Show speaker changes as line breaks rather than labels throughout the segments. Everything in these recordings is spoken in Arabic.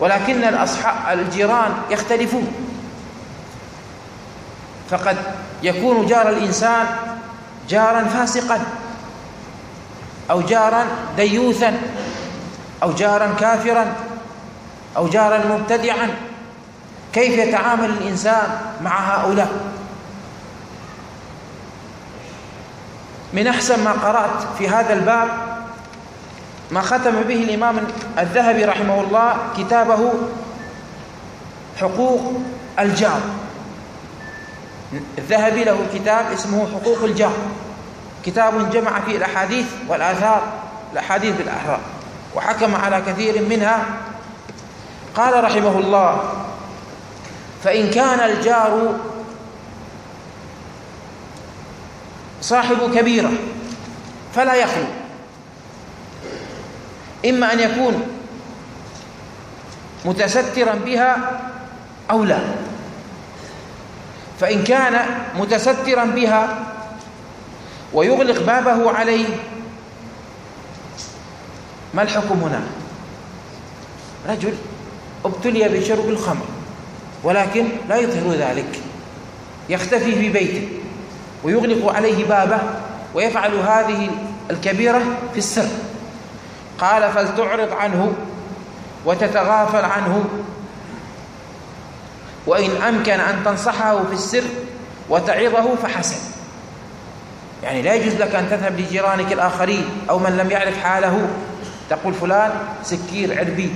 ولكن الأصحاب الجيران يختلفون. فقد يكون جار الإنسان جارا فاسقا أو جارا ديوثا أو جارا كافرا أو جارا مبتدعا. كيف يتعامل الإنسان مع هؤلاء؟ من أحسن ما قرأت في هذا الباب ما ختم به الإمام الذهبي رحمه الله كتابه حقوق الجار. الذهبي له كتاب اسمه حقوق الجار. كتاب جمع فيه الأحاديث والآثار الأحاديث بالأحرار وحكم على كثير منها. قال رحمه الله فإن كان الجار صاحب كبيرة فلا يخلو. إما أن يكون متسترا بها أو لا. فإن كان متسترا بها ويغلق بابه عليه ما الحكم هنا؟ رجل ابتلي بشرب الخمر ولكن لا يظهر ذلك. يختفي في بيته ويغلق عليه بابه ويفعل هذه الكبيرة في السر. قال فلتعرض عنه وتتغافل عنه. وإن أمكن أن تنصحه في السر وتعظه فحسن. يعني لا يجوز لك أن تذهب لجيرانك الآخرين أو من لم يعرف حاله. تقول فلان سكير عربيد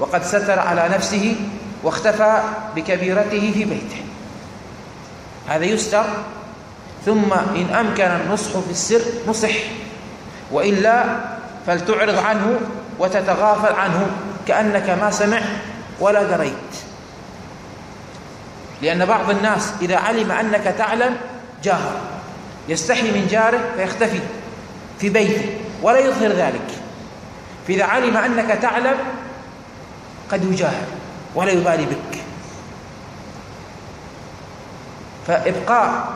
وقد ستر على نفسه واختفى بكبيرته في بيته. هذا يستر. ثم إن أمكن النصح في السر نصح. وإلا فلتعرض عنه وتتغافل عنه كأنك ما سمع ولا دريت. لأن بعض الناس إذا علم أنك تعلم جاهر يستحي من جاره فيختفي في بيته ولا يظهر ذلك. فإذا علم أنك تعلم قد يجاهر ولا يبالي بك. فإبقاء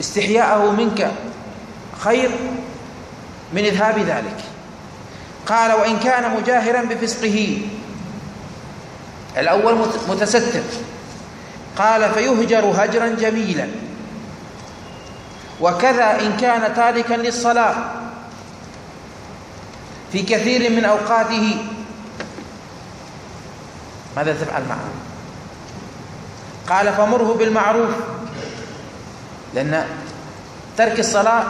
استحياءه منك خير من إذهاب ذلك. قال وإن كان مجاهرا بفسقه. الأول متستر. قال فيهجر هجرا جميلا. وكذا إن كان تاركا للصلاة. في كثير من أوقاته. ماذا تفعل معه؟ قال فمره بالمعروف. لأن ترك الصلاة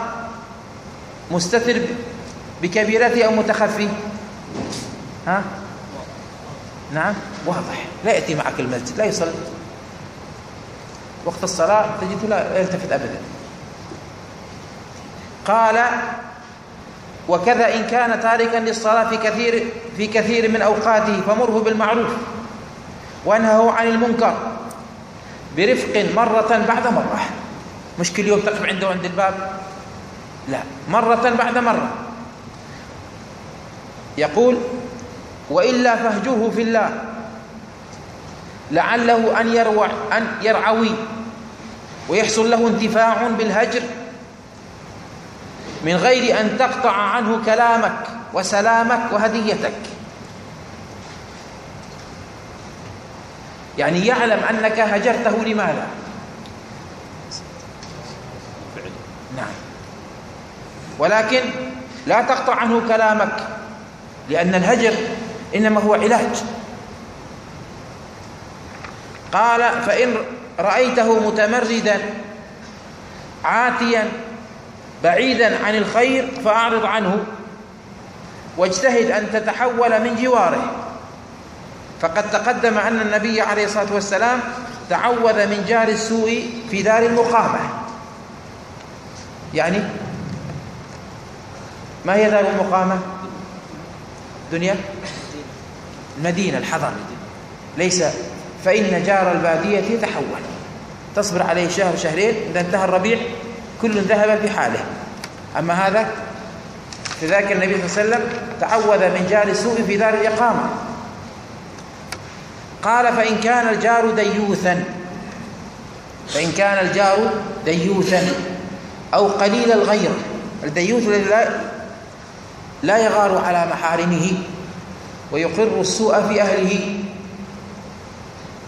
مستتر بكبيرته أو متخفي. ها؟ نعم. واضح. لا يأتي معك المسجد لا يصلي. وقت الصلاة تجد لا يلتفت أبدا. قال وكذا إن كان تاركا للصلاة في كثير في كثير من أوقاته فمره بالمعروف وانهه عن المنكر برفق مرة بعد مرة. مش كل يوم تقف عنده عند الباب؟ لا. مرة بعد مرة. يقول وإلا فهجوه في الله. لعله أن يروع أن يرعوي ويحصل له انتفاع بالهجر. من غير أن تقطع عنه كلامك وسلامك وهديتك. يعني يعلم أنك هجرته لماذا؟ نعم. ولكن لا تقطع عنه كلامك لأن الهجر إنما هو علاج. قال فإن رأيته متمردا عاتيا بعيدا عن الخير فأعرض عنه واجتهد أن تتحول من جواره. فقد تقدم أن النبي عليه الصلاة والسلام تعوذ من جار السوء في دار المقامة. يعني ما هي دار المقامة؟ دنيا المدينة الحضر. ليس فإن جار البادية تحول. تصبر عليه شهر شهرين إذا انتهى الربيع كل ذهب في حاله. أما هذا فذاك النبي صلى الله عليه وسلم تعوذ من جار السوء في دار الإقامة. قال فإن كان الجار ديوثا فإن كان الجار ديوثا أو قليل الغيرة الديوث الذي لا يغار على محارمه ويقر السوء في أهله.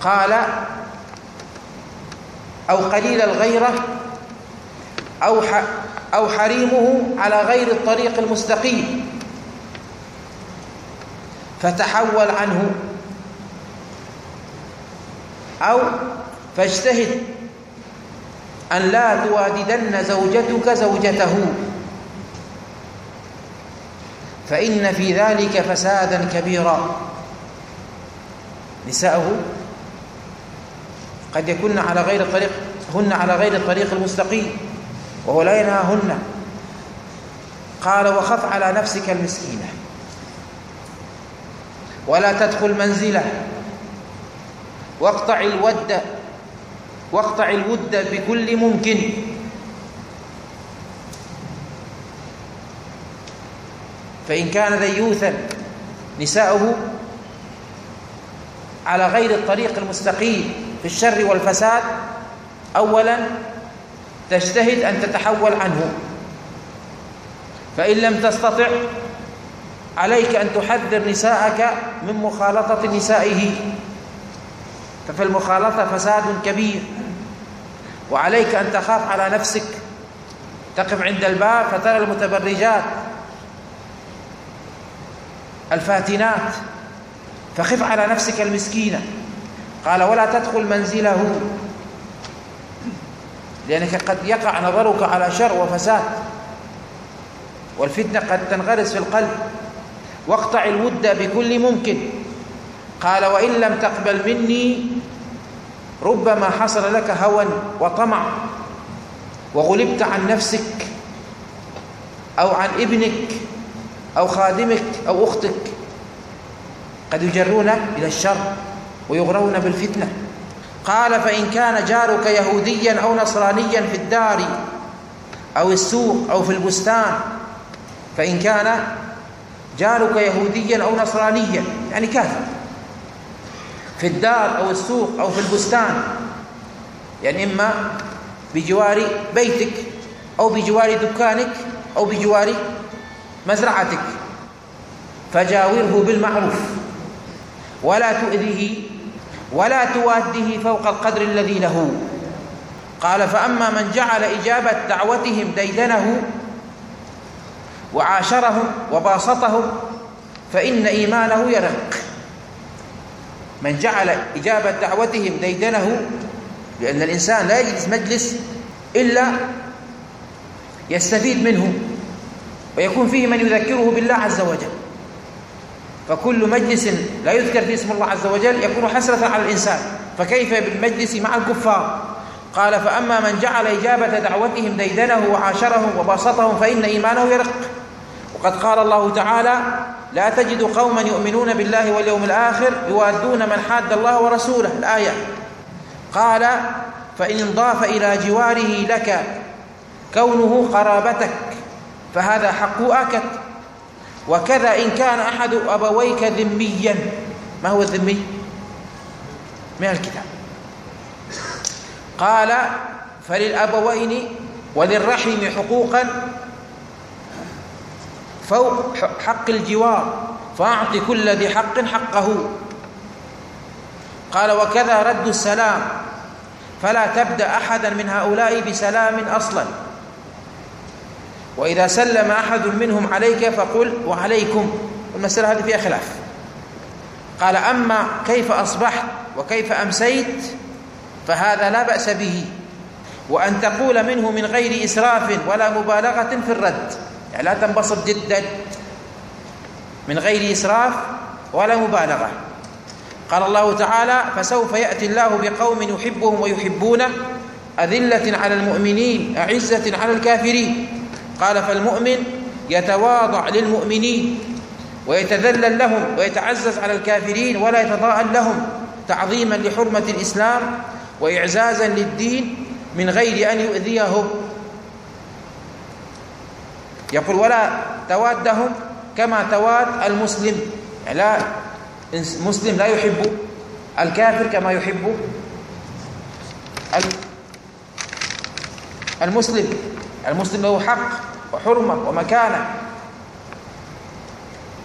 قال أو قليل الغيرة أو أو حريمه على غير الطريق المستقيم. فتحول عنه. أو فاجتهد أن لا تواددن زوجتك زوجته. فإن في ذلك فسادا كبيرا. نساءه قد يكون على غير الطريق هن على غير الطريق المستقيم وهو لا ينهاهن. قال وخف على نفسك المسكينة ولا تدخل منزلة واقطع الود واقطع الود بكل ممكن. فإن كان ديوثا نساؤه على غير الطريق المستقيم في الشر والفساد أولا تجتهد أن تتحول عنه. فإن لم تستطع عليك أن تحذر نساءك من مخالطة نسائه. ففي المخالطة فساد كبير وعليك أن تخاف على نفسك. تقف عند الباب فترى المتبرجات. الفاتنات فخف على نفسك المسكينة قال ولا تدخل منزله. لأنك قد يقع نظرك على شر وفساد والفتنة قد تنغرس في القلب. واقطع الود بكل ممكن. قال وإن لم تقبل مني ربما حصل لك هوى وطمع وغلبت عن نفسك أو عن ابنك. أو خادمك أو أختك قد يجرون إلى الشر ويغرون بالفتنة. قال فإن كان جارك يهوديا أو نصرانيا في الدار أو السوق أو في البستان فإن كان جارك يهوديا أو نصرانيا يعني كافر في الدار أو السوق أو في البستان يعني إما بجوار بيتك أو بجوار دكانك أو بجوار مزرعتك فجاوره بالمعروف. ولا تؤذيه ولا تواده فوق القدر الذي له. قال فأما من جعل إجابة دعوتهم ديدنه وعاشرهم وباسطهم فإن إيمانه يرق. من جعل إجابة دعوتهم ديدنه لأن الإنسان لا يجلس مجلس إلا يستفيد منه. ويكون فيه من يذكره بالله عز وجل. فكل مجلس لا يذكر فيه اسم الله عز وجل يكون حسرة على الإنسان. فكيف بالمجلس مع الكفار؟ قال فأما من جعل إجابة دعوتهم ديدنه وعاشرهم وباسطهم فإن إيمانه يرق. وقد قال الله تعالى لا تجد قوما يؤمنون بالله واليوم الآخر يوادون من حاد الله ورسوله. الآية. قال فإن انضاف إلى جواره لك كونه قرابتك فهذا حق آكد. وكذا إن كان أحد أبويك ذميا. ما هو الذمي؟ من الكتاب. قال فللأبوين وللرحم حقوقا فوق حق الجوار فأعط كل ذي حق حقه. قال وكذا رد السلام. فلا تبدأ أحدا من هؤلاء بسلام أصلا. وإذا سلم أحد منهم عليك فقل وعليكم. المسألة هذه فيها خلاف. قال أما كيف أصبحت وكيف أمسيت فهذا لا بأس به. وأن تقول منه من غير إسراف ولا مبالغة في الرد. يعني لا تنبسط جدا. من غير إسراف ولا مبالغة. قال الله تعالى فسوف يأتي الله بقوم يحبهم ويحبونه أذلة على المؤمنين أعزة على الكافرين. قال فالمؤمن يتواضع للمؤمنين ويتذلل لهم ويتعزز على الكافرين ولا يتضاءل لهم تعظيما لحرمة الإسلام وإعزازا للدين من غير أن يؤذيهم. يقول ولا توادهم كما تواد المسلم. يعني لا مسلم لا يحب الكافر كما يحب المسلم. المسلم له حق وحرمة ومكانة.